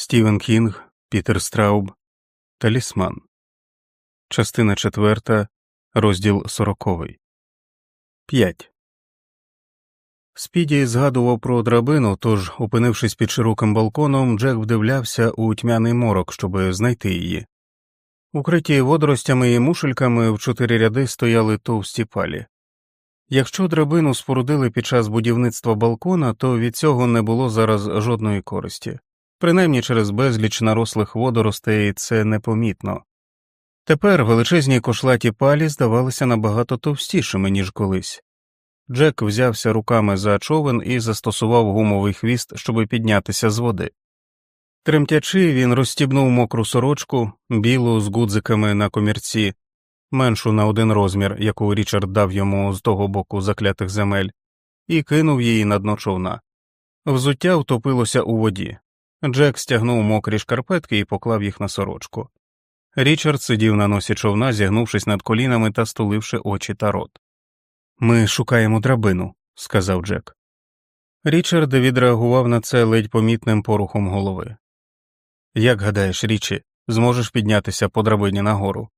Стівен Кінг, Пітер Страуб, Талісман, Частина четверта, розділ сороковий. П'ять. Спіді згадував про драбину, тож, опинившись під широким балконом, Джек вдивлявся у тьмяний морок, щоб знайти її. Укриті водоростями і мушельками в чотири ряди стояли товсті палі. Якщо драбину спорудили під час будівництва балкона, то від цього не було зараз жодної користі. Принаймні через безліч нарослих водоростей це непомітно. Тепер величезні кошлаті палі здавалися набагато товстішими, ніж колись. Джек взявся руками за човен і застосував гумовий хвіст, щоби піднятися з води. Тремтячи, він розстібнув мокру сорочку, білу з гудзиками на комірці, меншу на один розмір, яку Річард дав йому з того боку заклятих земель, і кинув її на дно човна. Взуття втопилося у воді. Джек стягнув мокрі шкарпетки і поклав їх на сорочку. Річард сидів на носі човна, зігнувшись над колінами та стуливши очі та рот. Ми шукаємо драбину, сказав Джек. Річард відреагував на це ледь помітним порухом голови. Як гадаєш, річі, зможеш піднятися по драбині нагору?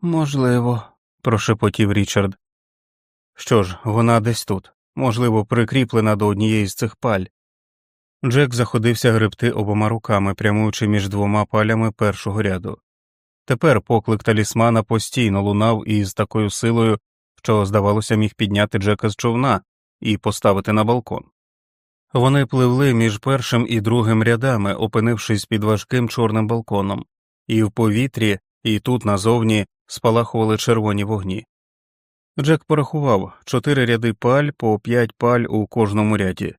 Можливо, прошепотів Річард. Що ж, вона десь тут, можливо, прикріплена до однієї з цих паль. Джек заходився гребти обома руками, прямуючи між двома палями першого ряду. Тепер поклик талісмана постійно лунав із такою силою, що, здавалося, міг підняти Джека з човна і поставити на балкон. Вони пливли між першим і другим рядами, опинившись під важким чорним балконом, і в повітрі, і тут назовні спалахували червоні вогні. Джек порахував чотири ряди паль по п'ять паль у кожному ряді,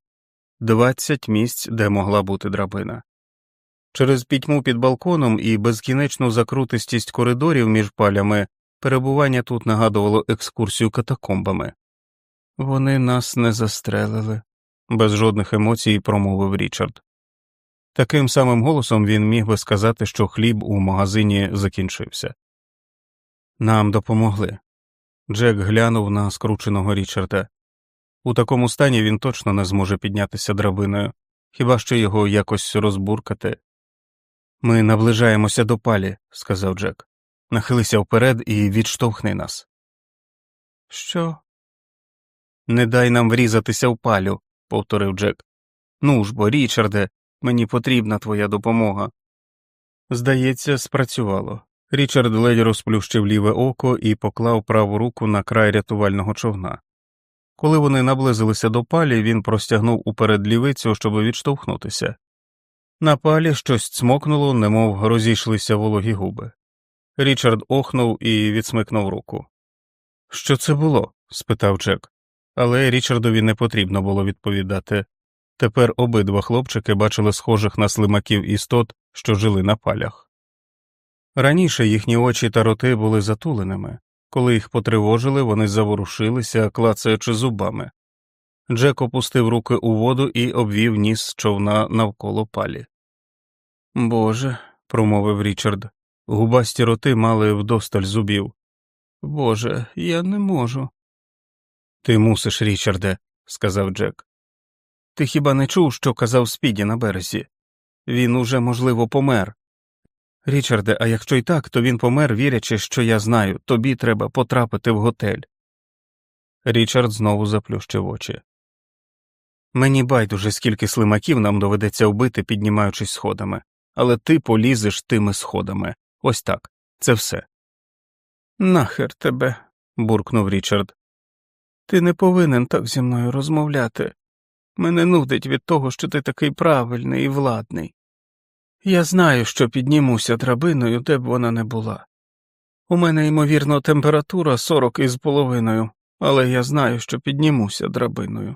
двадцять місць, де могла бути драбина. Через пітьму під балконом і безкінечну закрутистість коридорів між палями перебування тут нагадувало екскурсію катакомбами. Вони нас не застрелили, без жодних емоцій промовив Річард. Таким самим голосом він міг би сказати, що хліб у магазині закінчився. Нам допомогли. Джек глянув на скрученого Річарда. У такому стані він точно не зможе піднятися драбиною, хіба що його якось розбуркати. Ми наближаємося до палі, сказав Джек. Нахилися вперед і відштовхни нас. Що? Не дай нам врізатися в палю, повторив Джек. Ну ж бо, Річарде, мені потрібна твоя допомога. Здається, спрацювало. Річард ледь розплющив ліве око і поклав праву руку на край рятувального човна. Коли вони наблизилися до палі, він простягнув уперед лівицю, щоб відштовхнутися. На палі щось цмокнуло, немов розійшлися вологі губи. Річард охнув і відсмикнув руку. Що це було? спитав Джек, але Річардові не потрібно було відповідати. Тепер обидва хлопчики бачили схожих на слимаків істот, що жили на палях. Раніше їхні очі та роти були затуленими, коли їх потривожили, вони заворушилися, клацаючи зубами. Джек опустив руки у воду і обвів ніс човна навколо палі. Боже, промовив Річард, губасті роти мали вдосталь зубів. Боже, я не можу. Ти мусиш, Річарде, сказав Джек. Ти хіба не чув, що казав Спіді на березі? Він уже, можливо, помер. Річарде, а якщо й так, то він помер, вірячи, що я знаю, тобі треба потрапити в готель. Річард знову заплющив очі. Мені байдуже, скільки слимаків нам доведеться вбити, піднімаючись сходами, але ти полізеш тими сходами. Ось так. Це все. Нахер тебе. буркнув Річард. Ти не повинен так зі мною розмовляти. Мене нудить від того, що ти такий правильний і владний. Я знаю, що піднімуся драбиною, де б вона не була. У мене, ймовірно, температура сорок із половиною, але я знаю, що піднімуся драбиною.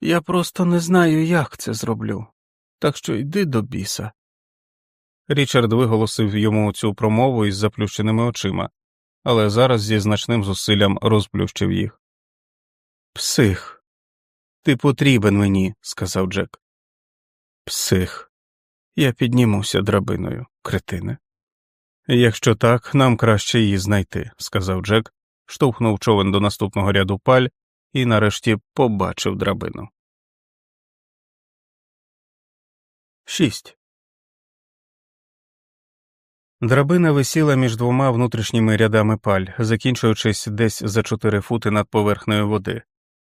Я просто не знаю, як це зроблю, так що йди до біса. Річард виголосив йому цю промову із заплющеними очима, але зараз зі значним зусиллям розплющив їх. Псих, ти потрібен мені, сказав Джек. Псих. Я піднімуся драбиною, кретине. Якщо так, нам краще її знайти, сказав Джек, штовхнув човен до наступного ряду паль і нарешті побачив драбину. Шість. Драбина висіла між двома внутрішніми рядами паль, закінчуючись десь за чотири фути над поверхнею води.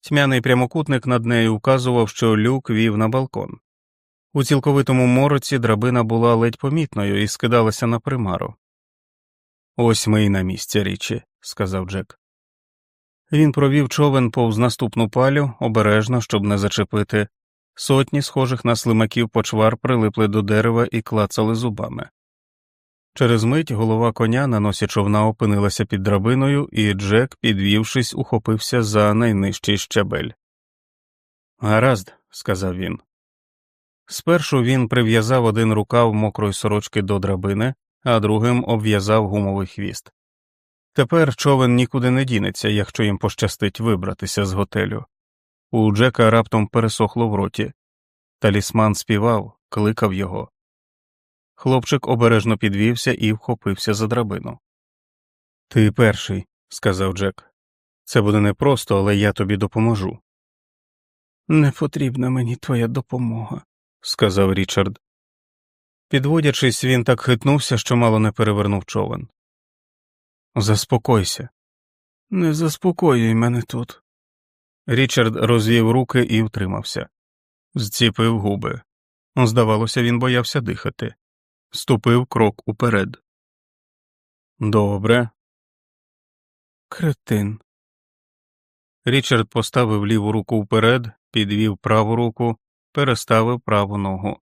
Тьмяний прямокутник над нею указував, що люк вів на балкон. У цілковитому мороці драбина була ледь помітною і скидалася на примару. Ось ми і на місці річі, сказав Джек. Він провів човен повз наступну палю, обережно, щоб не зачепити. Сотні схожих на слимаків почвар прилипли до дерева і клацали зубами. Через мить голова коня на носі човна опинилася під драбиною, і Джек, підвівшись, ухопився за найнижчий щабель. Гаразд, сказав він. Спершу він прив'язав один рукав мокрої сорочки до драбини, а другим обв'язав гумовий хвіст. Тепер човен нікуди не дінеться, якщо їм пощастить вибратися з готелю. У Джека раптом пересохло в роті. Талісман співав, кликав його. Хлопчик обережно підвівся і вхопився за драбину. Ти перший, сказав Джек. Це буде непросто, але я тобі допоможу. Не потрібна мені твоя допомога, сказав Річард. Підводячись, він так хитнувся, що мало не перевернув човен. Заспокойся. Не заспокоюй мене тут. Річард розвів руки і втримався, зціпив губи. Здавалося, він боявся дихати, ступив крок уперед. Добре. Кретин. Річард поставив ліву руку вперед, підвів праву руку, переставив праву ногу.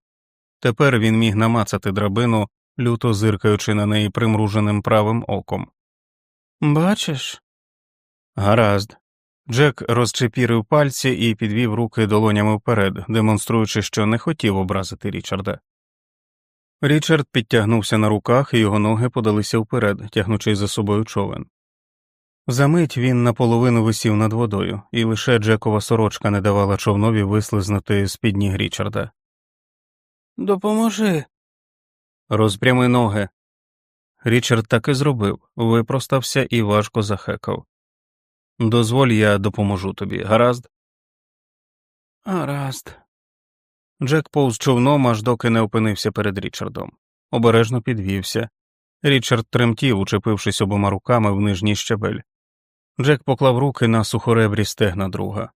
Тепер він міг намацати драбину, люто зиркаючи на неї примруженим правим оком. Бачиш? Гаразд. Джек розчепірив пальці і підвів руки долонями вперед, демонструючи, що не хотів образити Річарда. Річард підтягнувся на руках, і його ноги подалися вперед, тягнучи за собою човен. Замить він наполовину висів над водою, і лише Джекова сорочка не давала човнові вислизнути з під ніг Річарда. Допоможи. Розпрями ноги. Річард так і зробив, випростався і важко захекав. Дозволь, я допоможу тобі, гаразд? Гаразд. Джек повз човном, аж доки не опинився перед Річардом. Обережно підвівся. Річард тремтів, учепившись обома руками в нижній щабель. Джек поклав руки на сухоребрі стегна друга.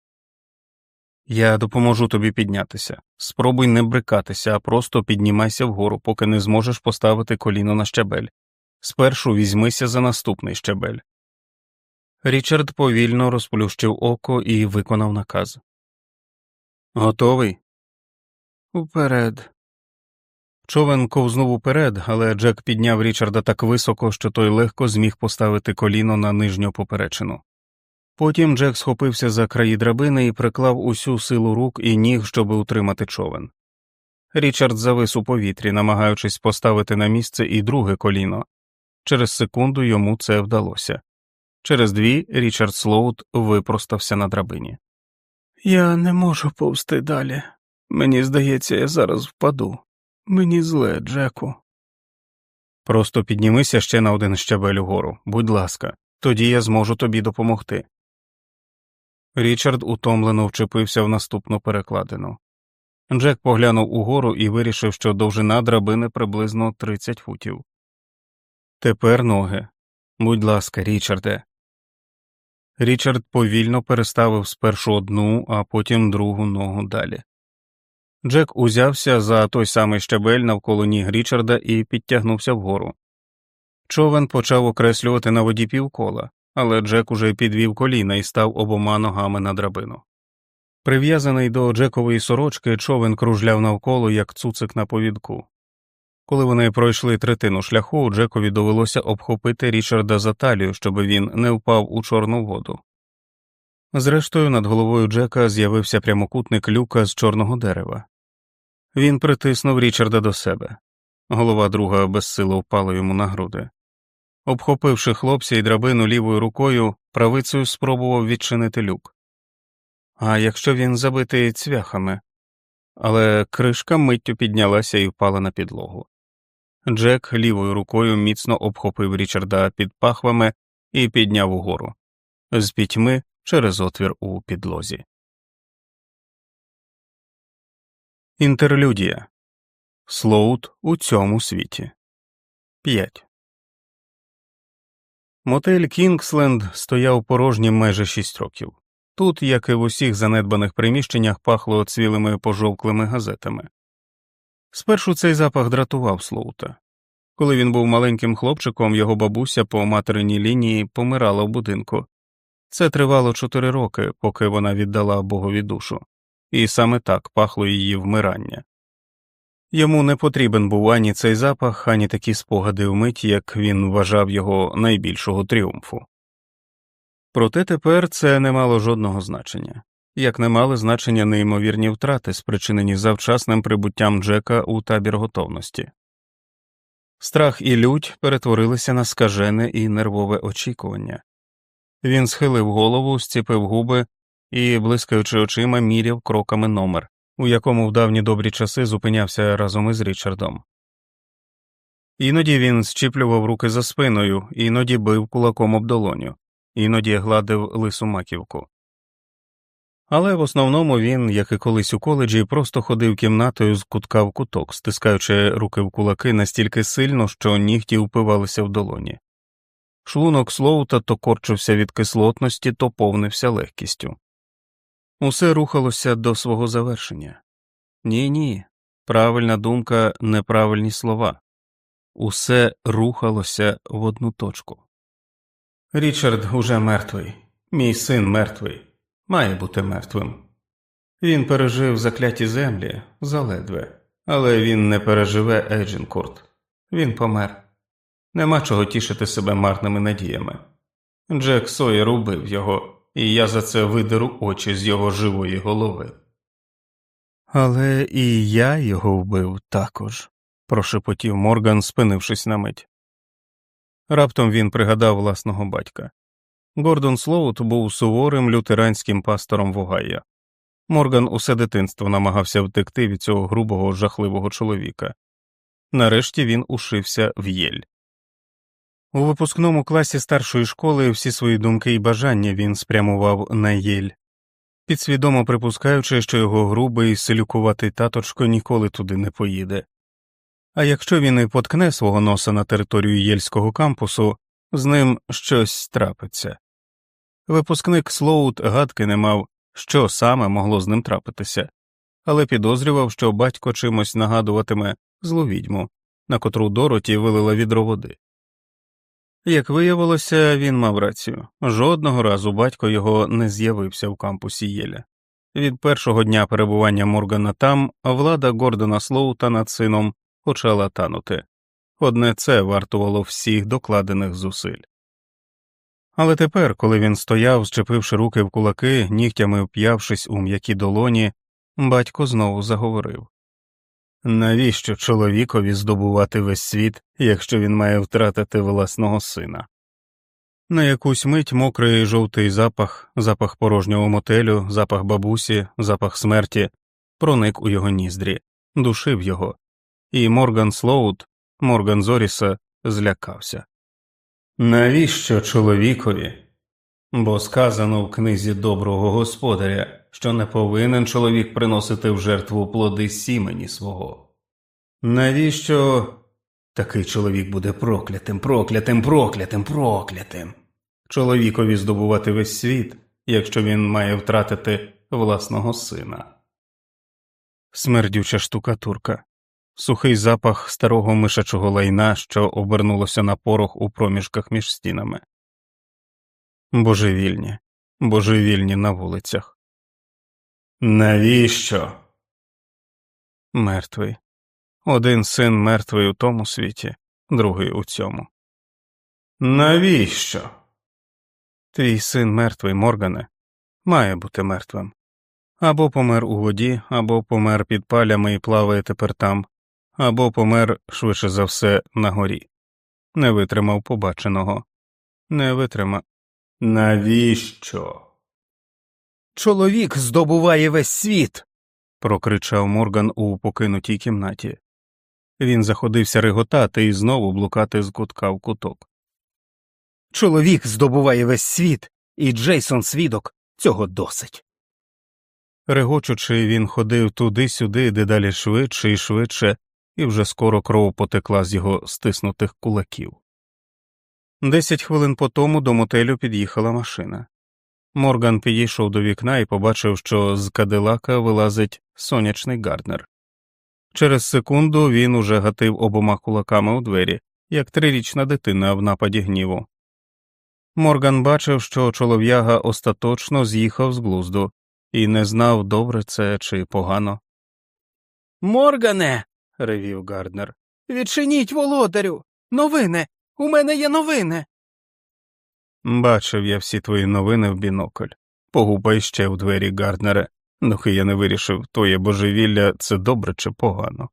Я допоможу тобі піднятися. Спробуй не брикатися, а просто піднімайся вгору, поки не зможеш поставити коліно на щабель. Спершу візьмися за наступний щабель. Річард повільно розплющив око і виконав наказ. Готовий? Уперед. Човен ковзнув уперед, але Джек підняв Річарда так високо, що той легко зміг поставити коліно на нижню поперечину. Потім Джек схопився за краї драбини і приклав усю силу рук і ніг, щоб утримати човен. Річард завис у повітрі, намагаючись поставити на місце і друге коліно. Через секунду йому це вдалося. Через дві Річард Слоут випростався на драбині. Я не можу повсти далі. Мені здається, я зараз впаду. Мені зле, Джеку. Просто піднімися ще на один щабель угору, будь ласка, тоді я зможу тобі допомогти. Річард утомлено вчепився в наступну перекладину. Джек поглянув угору і вирішив, що довжина драбини приблизно 30 футів. Тепер ноги. Будь ласка, Річарде. Річард повільно переставив спершу одну, а потім другу ногу далі. Джек узявся за той самий щабель навколо ніг Річарда і підтягнувся вгору. Човен почав окреслювати на воді півкола, але Джек уже підвів коліна і став обома ногами на драбину. Прив'язаний до Джекової сорочки, човен кружляв навколо, як цуцик на повідку. Коли вони пройшли третину шляху, Джекові довелося обхопити Річарда за талію, щоб він не впав у чорну воду. Зрештою, над головою Джека з'явився прямокутник люка з чорного дерева. Він притиснув Річарда до себе. Голова друга безсило впала йому на груди. Обхопивши хлопця і драбину лівою рукою, правицею спробував відчинити люк. А якщо він забитий цвяхами, але кришка миттю піднялася і впала на підлогу. Джек лівою рукою міцно обхопив Річарда під пахвами і підняв угору з пітьми через отвір у підлозі. Інтерлюдія Слоут у цьому світі. 5. Мотель Кінгсленд стояв порожнім майже шість років. Тут, як і в усіх занедбаних приміщеннях, пахло цвілими пожовклими газетами. Спершу цей запах дратував Слоута. Коли він був маленьким хлопчиком, його бабуся по материній лінії помирала в будинку. Це тривало чотири роки, поки вона віддала Богові душу, і саме так пахло її вмирання. Йому не потрібен був ані цей запах, ані такі спогади вмить, як він вважав його найбільшого тріумфу. Проте тепер це не мало жодного значення, як не мали значення неймовірні втрати, спричинені завчасним прибуттям Джека у табір готовності. Страх і лють перетворилися на скажене і нервове очікування. Він схилив голову, зціпив губи і, блискаючи очима, міряв кроками номер, у якому в давні добрі часи зупинявся разом із Річардом. Іноді він зчіплював руки за спиною, іноді бив кулаком об долоню, іноді гладив лису маківку. Але в основному він, як і колись у коледжі, просто ходив кімнатою з кутка в куток, стискаючи руки в кулаки настільки сильно, що нігті впивалися в долоні. Шлунок Слоута то корчився від кислотності, то повнився легкістю. Усе рухалося до свого завершення. Ні, ні, правильна думка, неправильні слова. Усе рухалося в одну точку. Річард уже мертвий, мій син мертвий, має бути мертвим. Він пережив закляті землі заледве, але він не переживе Еджінкурт. Він помер. Нема чого тішити себе марними надіями. Джек Сойер убив його, і я за це видеру очі з його живої голови. Але і я його вбив також, прошепотів Морган, спинившись на мить. Раптом він пригадав власного батька. Гордон Слоут був суворим лютеранським пастором в Огайо. Морган усе дитинство намагався втекти від цього грубого, жахливого чоловіка. Нарешті він ушився в єль. У випускному класі старшої школи всі свої думки і бажання він спрямував на єль, підсвідомо припускаючи, що його грубий селюкуватий таточко ніколи туди не поїде. А якщо він і поткне свого носа на територію єльського кампусу, з ним щось трапиться. Випускник Слоут гадки не мав, що саме могло з ним трапитися, але підозрював, що батько чимось нагадуватиме злу відьму, на котру Дороті вилила відро води. Як виявилося, він мав рацію жодного разу батько його не з'явився в кампусі Єля. Від першого дня перебування Моргана там влада Гордона Слоута над сином почала танути, одне це вартувало всіх докладених зусиль. Але тепер, коли він стояв, зчепивши руки в кулаки, нігтями вп'явшись у м'які долоні, батько знову заговорив Навіщо чоловікові здобувати весь світ, якщо він має втратити власного сина? На якусь мить мокрий жовтий запах, запах порожнього мотелю, запах бабусі, запах смерті проник у його ніздрі, душив його, і Морган Слоут, Морган Зоріса, злякався. Навіщо чоловікові? Бо сказано в книзі доброго господаря, що не повинен чоловік приносити в жертву плоди сімені свого. Навіщо такий чоловік буде проклятим, проклятим, проклятим, проклятим? Чоловікові здобувати весь світ, якщо він має втратити власного сина. Смердюча штукатурка, сухий запах старого мишачого лайна, що обернулося на порох у проміжках між стінами. Божевільні, божевільні на вулицях. Навіщо? Мертвий. Один син мертвий у тому світі, другий у цьому. Навіщо? Твій син мертвий, Моргане, має бути мертвим. Або помер у воді, або помер під палями і плаває тепер там, або помер швидше за все на горі. Не витримав побаченого, не витримав. Навіщо? Чоловік здобуває весь світ. прокричав Морган у покинутій кімнаті. Він заходився реготати і знову блукати з кутка в куток. Чоловік здобуває весь світ, і Джейсон свідок цього досить. Регочучи, він ходив туди-сюди, дедалі швидше і швидше, і вже скоро кров потекла з його стиснутих кулаків. Десять хвилин по тому до мотелю під'їхала машина. Морган підійшов до вікна і побачив, що з кадилака вилазить сонячний Гарднер. Через секунду він уже гатив обома кулаками у двері, як трирічна дитина в нападі гніву. Морган бачив, що чолов'яга остаточно з'їхав з глузду і не знав, добре це чи погано. Моргане. ревів Гарднер. Відчиніть володарю. Новини. У мене є новини. Бачив я всі твої новини в бінокль. Погупай ще в двері Гарднере, доки я не вирішив, твоє божевілля це добре чи погано.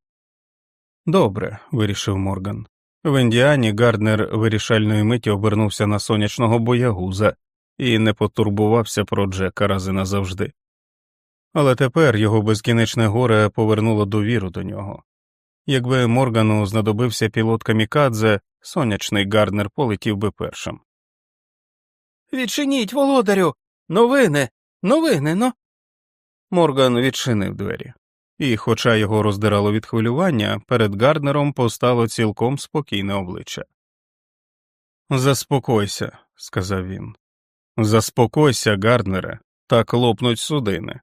Добре, вирішив Морган. В Індіані Гарднер вирішальної миті обернувся на сонячного боягуза і не потурбувався про Джека рази назавжди. Але тепер його безкінечне горе повернуло довіру до нього. Якби Моргану знадобився пілот камікадзе, сонячний Гарднер полетів би першим. Відчиніть, володарю. Новини. Новини, ну. Морган відчинив двері, і, хоча його роздирало від хвилювання, перед Гарднером постало цілком спокійне обличчя. Заспокойся, сказав він. Заспокойся, Гарднере, так лопнуть судини.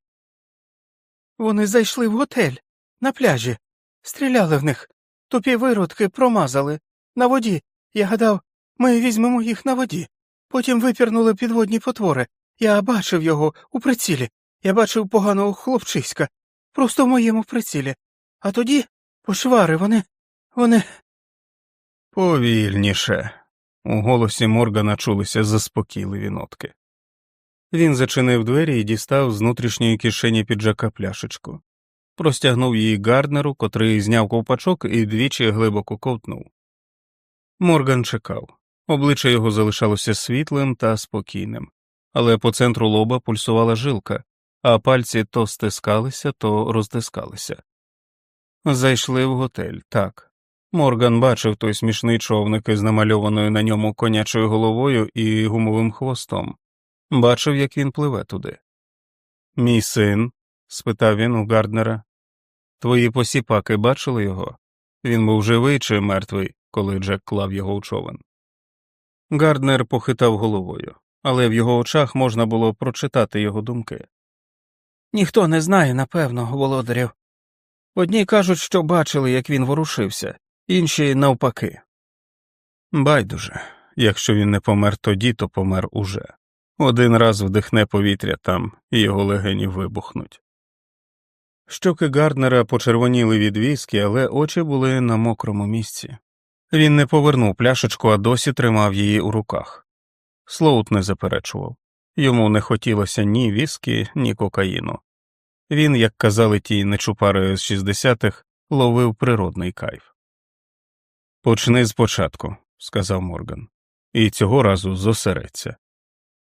Вони зайшли в готель на пляжі, стріляли в них, тупі виродки промазали. На воді. Я гадав, ми візьмемо їх на воді. Потім випірнули підводні потвори. Я бачив його у прицілі. Я бачив поганого хлопчиська, просто в моєму прицілі. А тоді пошвари вони. вони. Повільніше. У голосі Моргана чулися заспокійливі нотки. Він зачинив двері і дістав з внутрішньої кишені піджака пляшечку, простягнув її Гарднеру, котрий зняв ковпачок і двічі глибоко ковтнув. Морган чекав. Обличчя його залишалося світлим та спокійним, але по центру лоба пульсувала жилка, а пальці то стискалися, то розтискалися. Зайшли в готель, так. Морган бачив той смішний човник із намальованою на ньому конячою головою і гумовим хвостом, бачив, як він пливе туди. Мій син? спитав він у Гарднера. Твої посіпаки бачили його? Він був живий чи мертвий, коли Джек клав його у човен. Гарднер похитав головою, але в його очах можна було прочитати його думки. Ніхто не знає, напевно, володарів. Одні кажуть, що бачили, як він ворушився, інші навпаки. Байдуже, якщо він не помер тоді, то помер уже. Один раз вдихне повітря там, і його легені вибухнуть. Щоки Гарднера почервоніли від віскі, але очі були на мокрому місці. Він не повернув пляшечку, а досі тримав її у руках. Слоут не заперечував йому не хотілося ні віскі, ні кокаїну. Він, як казали ті нечупари з 60-х, ловив природний кайф. Почни спочатку, сказав Морган, і цього разу зосереться.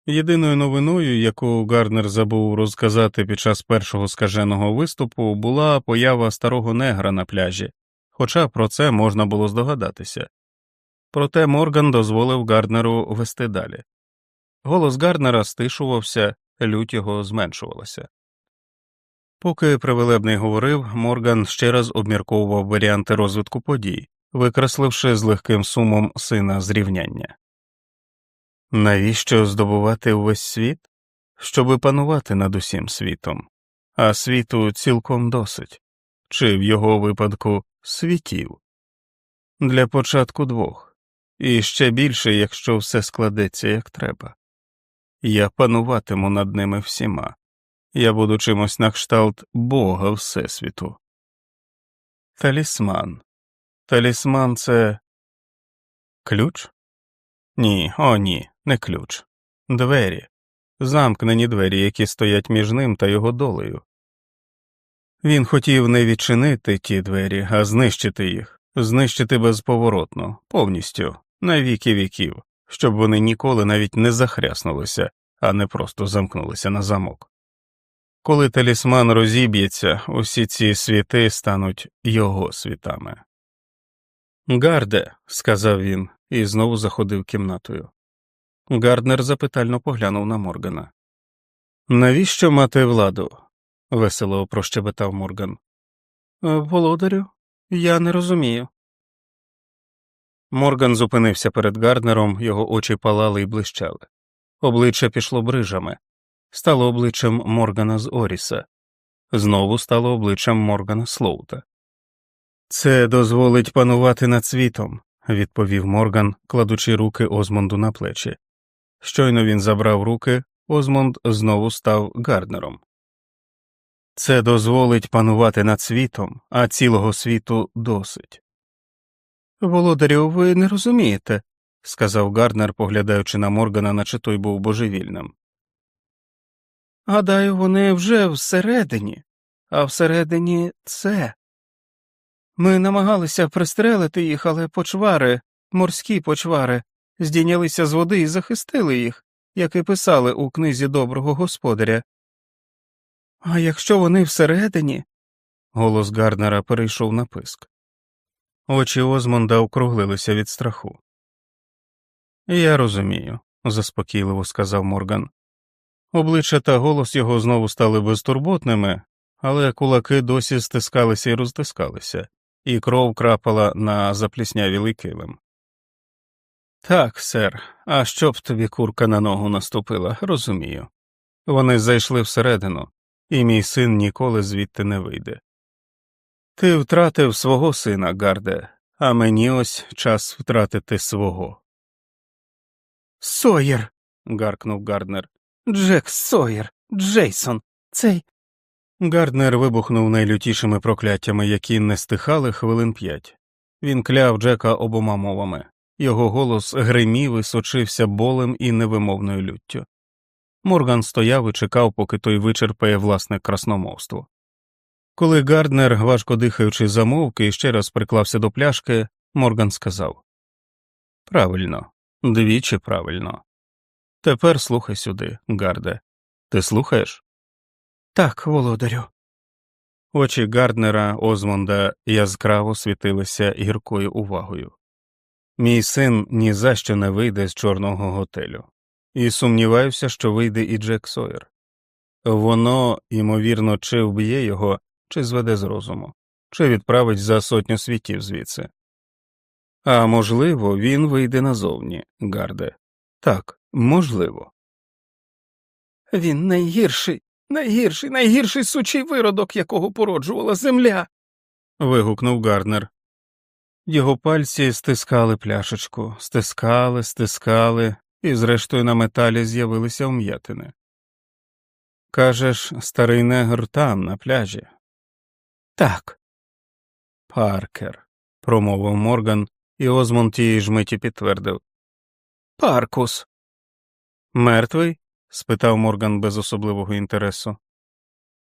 Єдиною новиною, яку Гарнер забув розказати під час першого скаженого виступу, була поява старого негра на пляжі, хоча про це можна було здогадатися. Проте Морган дозволив Гарднеру вести далі. Голос Гарднера стишувався, лють його зменшувалася. Поки привелебний говорив, Морган ще раз обмірковував варіанти розвитку подій, викресливши з легким сумом сина зрівняння. Навіщо здобувати увесь світ? Щоби панувати над усім світом, а світу цілком досить, чи в його випадку світів. Для початку двох, і ще більше, якщо все складеться як треба. Я пануватиму над ними всіма, я буду чимось на кшталт Бога Всесвіту. Талісман. Талісман це ключ? Ні, о, ні, не ключ. Двері, замкнені двері, які стоять між ним та його долею. Він хотів не відчинити ті двері, а знищити їх, знищити безповоротно, повністю, на віки віків, щоб вони ніколи навіть не захряснулися, а не просто замкнулися на замок. Коли талісман розіб'ється, усі ці світи стануть його світами. Гарде, сказав він і знову заходив кімнатою. Гарднер запитально поглянув на Моргана. Навіщо мати владу? Весело прощебетав Морган. «Е, Володарю, Я не розумію. Морган зупинився перед Гарднером, його очі палали і блищали. Обличчя пішло брижами, стало обличчям Моргана з Оріса, знову стало обличчям Моргана Слоута. Це дозволить панувати над світом, відповів Морган, кладучи руки Озмонду на плечі. Щойно він забрав руки, Озмонд знову став Гарднером. Це дозволить панувати над світом, а цілого світу досить. Володарю, ви не розумієте, сказав Гарднер, поглядаючи на Моргана, наче той був божевільним. Гадаю, вони вже всередині, а всередині це. Ми намагалися пристрелити їх, але почвари, морські почвари, здійнялися з води і захистили їх, як і писали у книзі доброго господаря. А якщо вони всередині. Голос Гарднера перейшов на писк. Очі Озмонда округлилися від страху. Я розумію, заспокійливо сказав Морган. Обличчя та голос його знову стали безтурботними, але кулаки досі стискалися і розтискалися, і кров крапала на запліснявілий килим. Так, сер, а щоб тобі курка на ногу наступила, розумію. Вони зайшли всередину, і мій син ніколи звідти не вийде. Ти втратив свого сина, Гарде, а мені ось час втратити свого. Сойер. гаркнув Гарднер. Джек Сойер, Джейсон, цей. Гарднер вибухнув найлютішими прокляттями, які не стихали хвилин п'ять. Він кляв Джека обома мовами, його голос гримів і сочився болем і невимовною люттю. Морган стояв і чекав, поки той вичерпає власне красномовство. Коли Гарднер, важко дихаючи, замовк і ще раз приклався до пляшки, Морган сказав Правильно, двічі правильно. Тепер слухай сюди, Гарде. Ти слухаєш? Так, володарю. Очі Гарднера Озмонда яскраво світилися гіркою увагою. Мій син ні за що не вийде з чорного готелю, і сумніваюся, що вийде і Джек Сойер. Воно, ймовірно, чи вб'є його, чи зведе з розуму, чи відправить за сотню світів звідси. А можливо, він вийде назовні, Гарде. Так, можливо. Він найгірший, найгірший, найгірший сучий виродок, якого породжувала земля. вигукнув Гарднер. Його пальці стискали пляшечку, стискали, стискали, і, зрештою, на металі з'явилися вм'ятини. Кажеш, старий негр там, на пляжі. Так. Паркер, промовив Морган, і Озмон тієї ж миті підтвердив. Паркус. Мертвий? спитав Морган без особливого інтересу.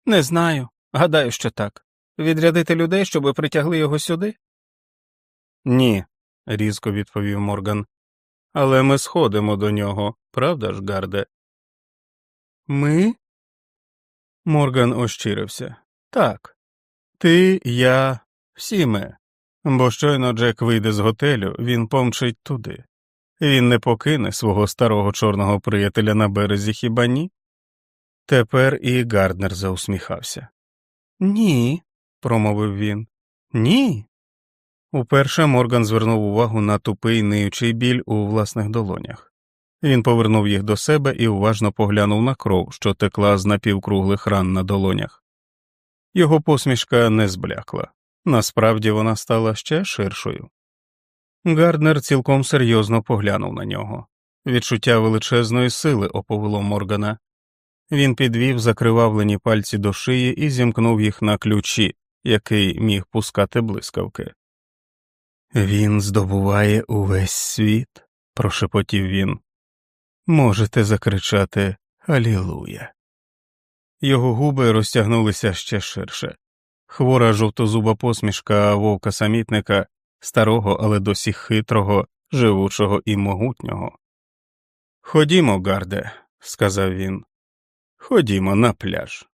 Не знаю. Гадаю, що так. Відрядити людей, щоб притягли його сюди? Ні, різко відповів Морган. Але ми сходимо до нього, правда ж, Гарде? Ми? Морган ощирився. Так. Ти, я, всі ми. Бо щойно Джек вийде з готелю, він помчить туди. Він не покине свого старого чорного приятеля на березі хіба ні? Тепер і Гарднер заусміхався. Ні, промовив він. Ні. Уперше Морган звернув увагу на тупий ниючий біль у власних долонях. Він повернув їх до себе і уважно поглянув на кров, що текла з напівкруглих ран на долонях. Його посмішка не зблякла, насправді вона стала ще ширшою. Гарднер цілком серйозно поглянув на нього. Відчуття величезної сили оповело Моргана. Він підвів закривавлені пальці до шиї і зімкнув їх на ключі, який міг пускати блискавки. Він здобуває увесь світ, прошепотів він. Можете закричати Алілуя. Його губи розтягнулися ще ширше. Хвора жовтозуба посмішка вовка самітника, старого, але досі хитрого, живучого і могутнього. Ходімо, Гарде, сказав він. Ходімо на пляж.